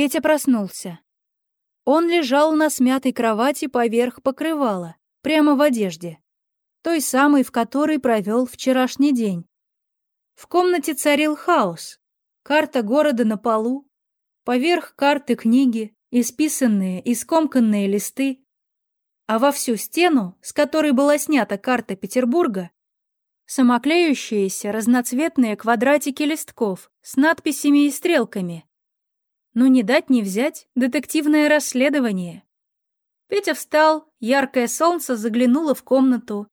Петя проснулся. Он лежал на смятой кровати поверх покрывала, прямо в одежде, той самой, в которой провел вчерашний день. В комнате царил хаос. Карта города на полу, поверх карты книги, исписанные и скомканные листы, а во всю стену, с которой была снята карта Петербурга, самоклеющиеся разноцветные квадратики листков с надписями и стрелками. Ну не дать не взять детективное расследование. Петя встал, яркое солнце заглянуло в комнату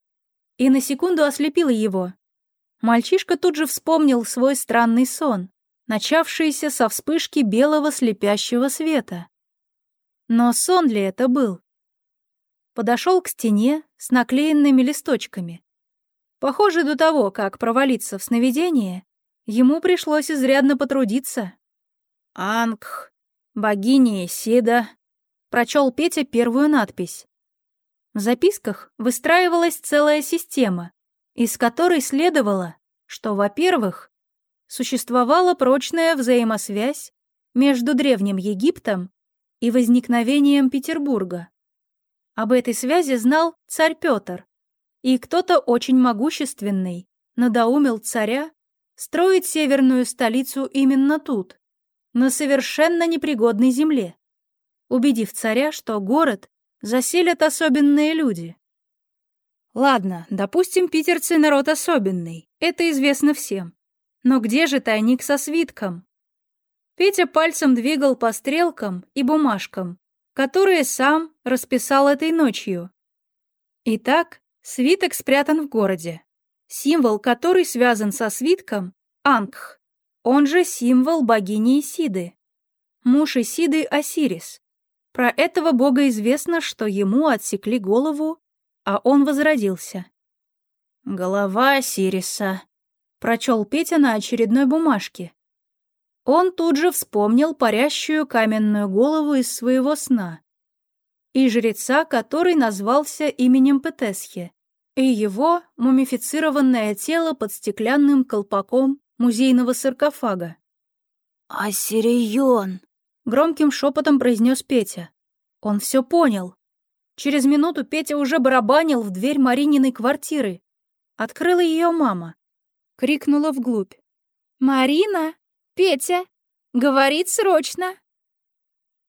и на секунду ослепило его. Мальчишка тут же вспомнил свой странный сон, начавшийся со вспышки белого слепящего света. Но сон ли это был? Подошел к стене с наклеенными листочками. Похоже, до того, как провалиться в сновидение, ему пришлось изрядно потрудиться. «Ангх, богиня Исида», — прочел Петя первую надпись. В записках выстраивалась целая система, из которой следовало, что, во-первых, существовала прочная взаимосвязь между Древним Египтом и возникновением Петербурга. Об этой связи знал царь Петр, и кто-то очень могущественный надоумил царя строить северную столицу именно тут, на совершенно непригодной земле, убедив царя, что город заселят особенные люди. Ладно, допустим, питерцы народ особенный, это известно всем. Но где же тайник со свитком? Петя пальцем двигал по стрелкам и бумажкам, которые сам расписал этой ночью. Итак, свиток спрятан в городе. Символ, который связан со свитком — Ангх, он же символ богини Исиды. Муж Исиды — Осирис. Про этого бога известно, что ему отсекли голову а он возродился. «Голова Сириса», — прочел Петя на очередной бумажке. Он тут же вспомнил парящую каменную голову из своего сна и жреца, который назвался именем Петесхи, и его мумифицированное тело под стеклянным колпаком музейного саркофага. «Ассирион!» — громким шепотом произнес Петя. Он все понял. Через минуту Петя уже барабанил в дверь Марининой квартиры. Открыла ее мама. Крикнула вглубь. «Марина! Петя! Говорит срочно!»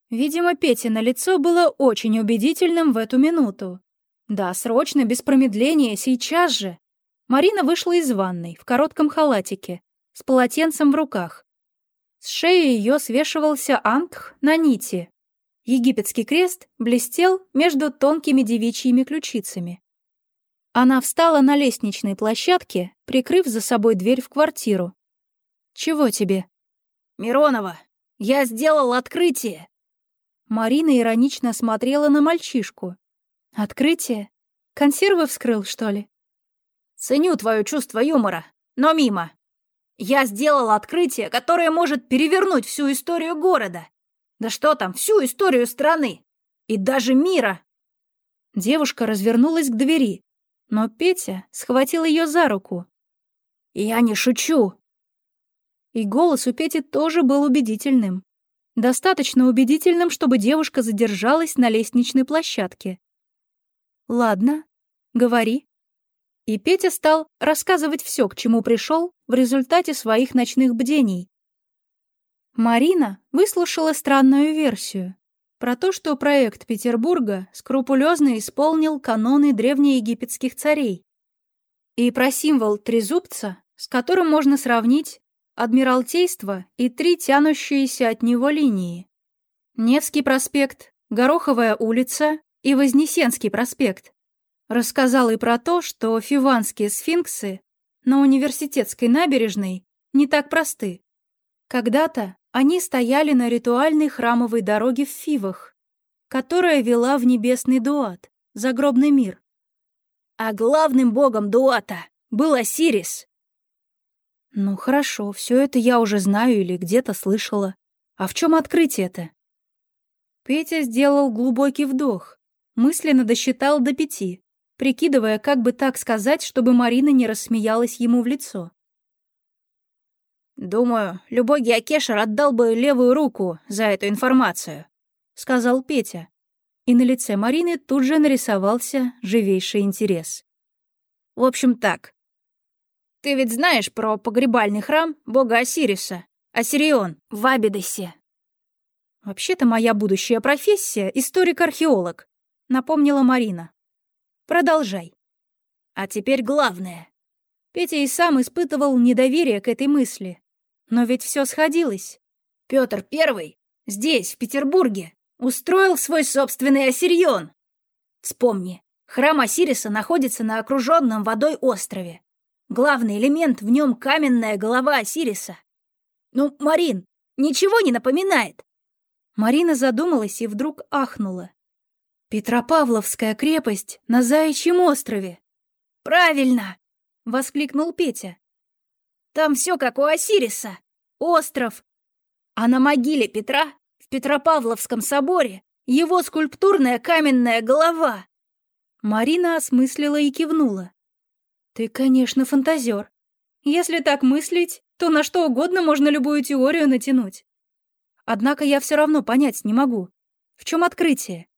Видимо, Петя на лицо было очень убедительным в эту минуту. Да, срочно, без промедления, сейчас же. Марина вышла из ванной в коротком халатике, с полотенцем в руках. С шеи ее свешивался ангх на нити, Египетский крест блестел между тонкими девичьими ключицами. Она встала на лестничной площадке, прикрыв за собой дверь в квартиру. «Чего тебе?» «Миронова, я сделал открытие!» Марина иронично смотрела на мальчишку. «Открытие? Консервы вскрыл, что ли?» «Ценю твое чувство юмора, но мимо. Я сделал открытие, которое может перевернуть всю историю города. Да что там, всю историю страны и даже мира. Девушка развернулась к двери, но Петя схватил ее за руку. «Я не шучу!» И голос у Пети тоже был убедительным. Достаточно убедительным, чтобы девушка задержалась на лестничной площадке. «Ладно, говори». И Петя стал рассказывать все, к чему пришел в результате своих ночных бдений. Марина выслушала странную версию про то, что проект Петербурга скрупулезно исполнил каноны древнеегипетских царей, и про символ трезубца, с которым можно сравнить Адмиралтейство и три тянущиеся от него линии. Невский проспект, Гороховая улица и Вознесенский проспект. Рассказал и про то, что фиванские сфинксы на университетской набережной не так просты. Когда-то они стояли на ритуальной храмовой дороге в Фивах, которая вела в небесный Дуат, загробный мир. А главным богом Дуата был Осирис. Ну хорошо, все это я уже знаю или где-то слышала. А в чем открытие-то? Петя сделал глубокий вдох, мысленно досчитал до пяти, прикидывая, как бы так сказать, чтобы Марина не рассмеялась ему в лицо. Думаю, любой геокешер отдал бы левую руку за эту информацию, сказал Петя. И на лице Марины тут же нарисовался живейший интерес. В общем так. Ты ведь знаешь про погребальный храм бога Осириса, Осирион, в Абидосе. Вообще-то моя будущая профессия — историк-археолог, напомнила Марина. Продолжай. А теперь главное. Петя и сам испытывал недоверие к этой мысли. Но ведь все сходилось. Петр Первый здесь, в Петербурге, устроил свой собственный Осирион. Вспомни, храм Осириса находится на окруженном водой острове. Главный элемент в нем каменная голова Осириса. Ну, Марин, ничего не напоминает? Марина задумалась и вдруг ахнула. Петропавловская крепость на Заячьем острове. Правильно, воскликнул Петя. Там все как у Осириса. Остров. А на могиле Петра в Петропавловском соборе его скульптурная каменная голова. Марина осмыслила и кивнула. Ты, конечно, фантазер. Если так мыслить, то на что угодно можно любую теорию натянуть. Однако я все равно понять не могу. В чем открытие?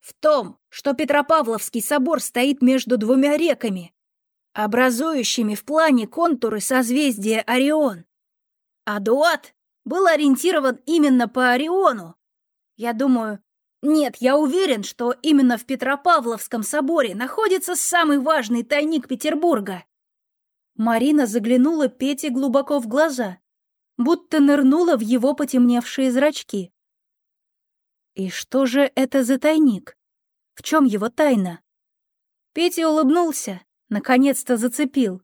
В том, что Петропавловский собор стоит между двумя реками, образующими в плане контуры созвездия Орион. А Дуат был ориентирован именно по Ориону. Я думаю, нет, я уверен, что именно в Петропавловском соборе находится самый важный тайник Петербурга. Марина заглянула Пете глубоко в глаза, будто нырнула в его потемневшие зрачки. И что же это за тайник? В чем его тайна? Петя улыбнулся, наконец-то зацепил.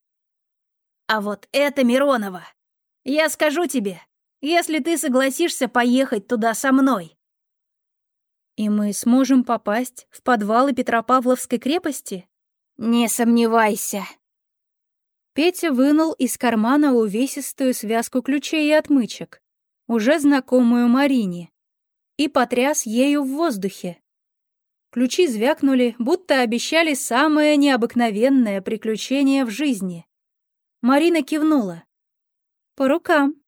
А вот это Миронова. Я скажу тебе, если ты согласишься поехать туда со мной. И мы сможем попасть в подвалы Петропавловской крепости? Не сомневайся. Петя вынул из кармана увесистую связку ключей и отмычек, уже знакомую Марине, и потряс ею в воздухе. Ключи звякнули, будто обещали самое необыкновенное приключение в жизни. Марина кивнула. «По рукам».